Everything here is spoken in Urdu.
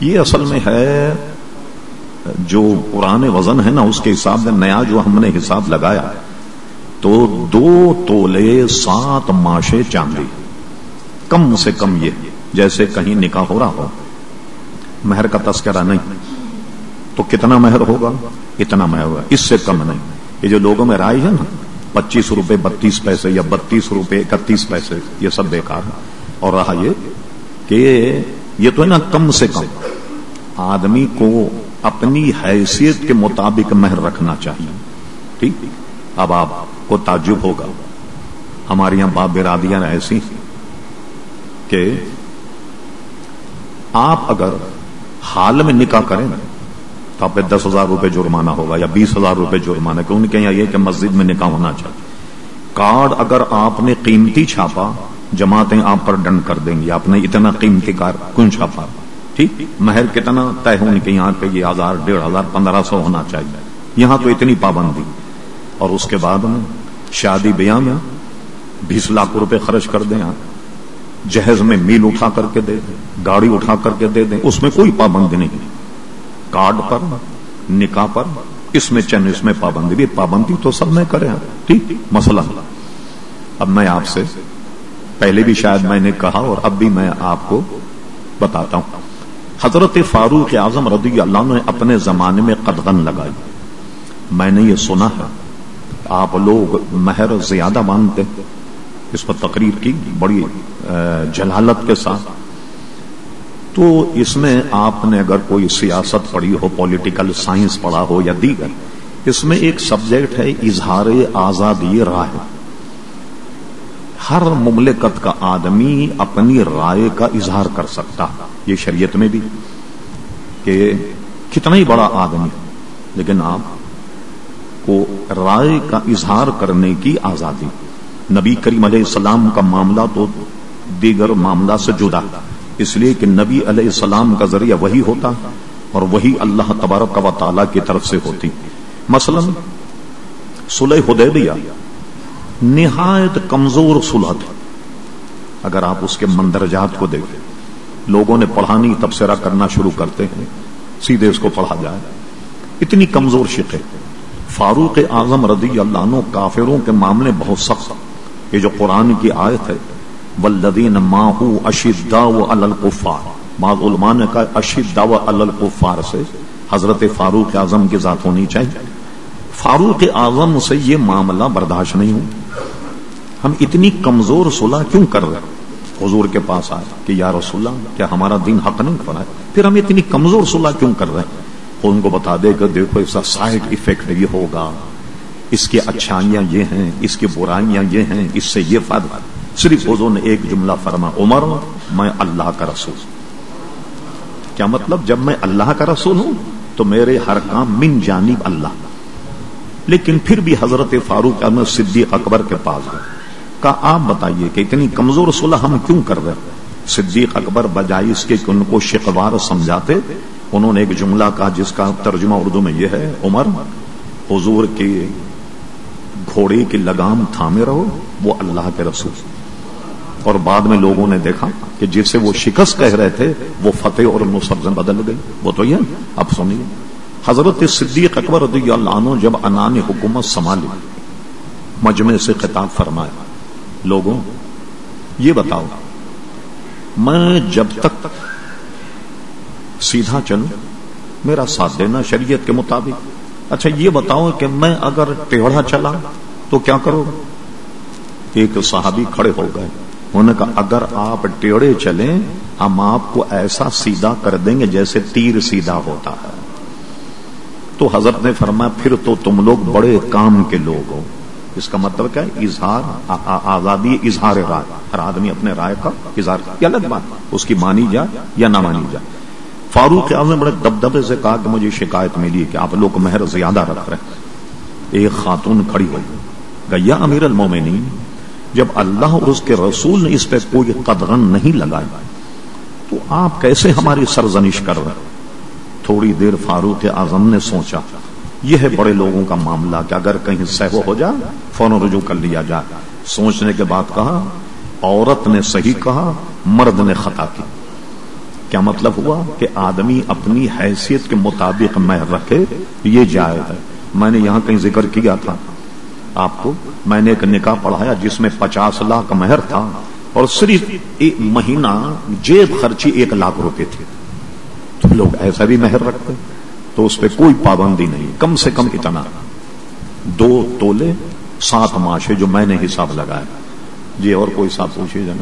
یہ اصل میں ہے جو پرانے وزن ہے نا، اس کے حساب میں نیا جو ہم نے حساب لگایا، تو دو تولے سات ماشے چاندی، کم سے کم یہ، جیسے کہیں نکاح ہو رہا ہو۔ مہر کا تذکرہ نہیں۔ تو کتنا مہر ہوگا؟ اتنا مہر ہوگا۔ اس سے کم نہیں۔ یہ جو لوگوں میں رائے ہے نا، پچیس روپے بتیس پیسے یا بتیس روپے اکتیس پیسے، یہ سب بیکار ہے۔ اور رہا یہ کہ یہ تو ہے نا، کم سے کم۔ آدمی کو اپنی حیثیت کے مطابق مہر رکھنا چاہیے۔ ٹھیک؟ اب آپ کو تعجب ہوگا۔ ہمارے یہاں باپ برادیاں ایسی کہ آپ اگر حال میں نکاح کریں تو آپ پہ دس ہزار روپے جرمانہ ہوگا یا بیس ہزار روپے جرمانہ، کیوں نہیں کہ یہ کہ مسجد میں نکاح ہونا چاہیے۔ کارڈ اگر آپ نے قیمتی چھاپا، جماعتیں آپ پر ڈنڈ کر دیں گی، آپ نے اتنا قیمتی کار کن چھاپا؟ ٹھیک مہر کتنا طے ہونے کے یہاں پہ یہ ہزار ڈیڑھ ہزار، پندرہ سو ہونا چاہیے۔ یہاں تو اتنی پابندی۔ اور اس کے بعد میں شادی بیاہ میں بیس لاکھ روپے خرچ کر دیں آپ۔ جہیز میں میل اٹھا کر کے دے دیں، گاڑی اٹھا کر کے دے دیں، اس میں کوئی پابندی نہیں۔ کارڈ پر، نکاح پر، اس میں چند اس میں پابندی۔ بھی پابندی تو سب میں کریں ٹھیک، مسئلہ۔ اب میں آپ سے پہلے بھی شاید میں نے کہا اور اب بھی میں آپ کو بتاتا ہوں۔ حضرت فاروق اعظم رضی اللہ نے اپنے زمانے میں قدغن لگائی۔ میں نے یہ سنا ہے، آپ لوگ مہر زیادہ مانتے اس پر تقریر کی بڑی جلالت کے ساتھ۔ تو اس میں آپ نے اگر کوئی سیاست پڑھی ہو پولیٹیکل سائنس پڑھا ہو یا دیگر، اس میں ایک سبجیکٹ ہے، اظہار آزادی رائے ہر مملکت کا آدمی اپنی رائے کا اظہار کر سکتا یہ شریعت میں بھی کہ کتنا ہی بڑا آدمی لیکن آپ کو رائے کا اظہار کرنے کی آزادی۔ نبی کریم علیہ السلام کا معاملہ تو دیگر معاملہ سے جدا اس لیے کہ نبی علیہ السلام کا ذریعہ وہی ہوتا اور وہی اللہ تبارک و تعالی کی طرف سے ہوتی۔ مثلا سلح حدیبیہ نہایت کمزور سلح تھا اگر آپ اس کے مندرجات کو دیکھیں لوگوں نے پڑھانی تبصرہ کرنا شروع کرتے ہیں، سیدھے اس کو پڑھا جائے۔ اتنی کمزور شکے۔ فاروق اعظم رضی اللہ عنہ کافروں کے معاملے بہت سخت یہ جو قرآن کی آیت ہے والذین ماہو اشداء علی الکفار بعض علماء نے کہا اشداء علی سے حضرت فاروق اعظم کی ذات ہونی چاہیے۔ فاروق اعظم سے یہ معاملہ برداشت نہیں ہوں۔ ہم اتنی کمزور صلح کیوں کر رہے حضور کے پاس آئے کہ یا رسول اللہ، کیا ہمارا دین حق نہیں کر رہا ہے پھر ہم اتنی کمزور صلح کیوں کر رہے ہیں؟ ان کو بتا دے کہ دیکھو اس کا سائڈ افیکٹ یہ ہوگا۔ اس کی اچھائیاں یہ ہیں، اس کی برائیاں یہ ہیں، اس سے یہ فائدہ صرف حضور نے ایک جملہ فرما، عمر، میں اللہ کا رسول۔ کیا مطلب؟ جب میں اللہ کا رسول ہوں تو میرے ہر کام من جانب اللہ۔ لیکن پھر بھی حضرت فاروق احمد صدیق اکبر کے پاس گئے۔ کہا آپ بتائیے کہ اتنی کمزور صلح ہم کیوں کر رہے صدیق اکبر بجائے اس کے کہ ان کو شکوار سمجھاتے؟ انہوں نے ایک جملہ کہا جس کا ترجمہ اردو میں یہ ہے، عمر، حضور کے گھوڑے کی لگام تھامے رہو، وہ اللہ کے رسول۔ اور بعد میں لوگوں نے دیکھا کہ جسے وہ شکست کہہ رہے تھے، وہ فتح اور نصرت بدل گئی وہ تو یہ اب سنیے۔ حضرت صدیق اکبر رضی اللہ عنہ جب انان حکومت سنبھالی مجمع سے خطاب فرمایا لوگوں، یہ بتاؤ، میں جب تک سیدھا چلوں، میرا ساتھ دینا شریعت کے مطابق۔ اچھا یہ بتاؤ کہ میں اگر ٹیڑھا چلا تو کیا کرو؟ ایک صحابی کھڑے ہو گئے۔ انہوں نے کہا، اگر آپ ٹیڑے چلیں، ہم آپ کو ایسا سیدھا کر دیں گے جیسے تیر سیدھا ہوتا ہے۔ تو حضرت نے فرمایا، پھر تو تم لوگ بڑے کام کے لوگ ہو۔ اس کا مطلب کیا ہے؟ اظہار آزادی، اظہار رائے۔ ہر آدمی اپنے رائے کا اظہار یہ الگ بات اس کی مانی جائے یا نہ مانی جائے۔ فاروق اعظم نے بڑے دبدبے سے کہا کہ مجھے شکایت ملی کہ آپ لوگ مہر زیادہ رکھ رہے ہیں۔ ایک خاتون کھڑی ہوئی۔ گیا امیر المومنین، جب اللہ اور اس کے رسول نے اس پہ کوئی قدغن نہیں لگایا تو آپ کیسے ہماری سرزنش کر رہے تھوڑی دیر فاروق اعظم نے سوچا۔ یہ ہے بڑے لوگوں کا معاملہ کہ اگر کہیں سہو ہو جائے، فوراً رجوع کر لیا جائے۔ سوچنے کے بعد کہا، عورت نے صحیح کہا، مرد نے خطا کی۔ کیا مطلب ہوا کہ آدمی اپنی حیثیت کے مطابق مہر رکھے؟ یہ جائز ہے۔ میں نے یہاں کہیں ذکر کیا تھا۔ آپ کو میں نے ایک نکاح پڑھایا جس میں پچاس لاکھ مہر تھا اور صرف ایک مہینہ جیب خرچی ایک لاکھ روپے تھے۔ تو لوگ ایسا بھی مہر رکھتے۔ تو اس پہ کوئی پابندی نہیں، کم سے کم اتنا۔ دو تولے، سات ماشے جو میں نے حساب لگایا۔ جی اور کوئی حساب پوچھئے جانا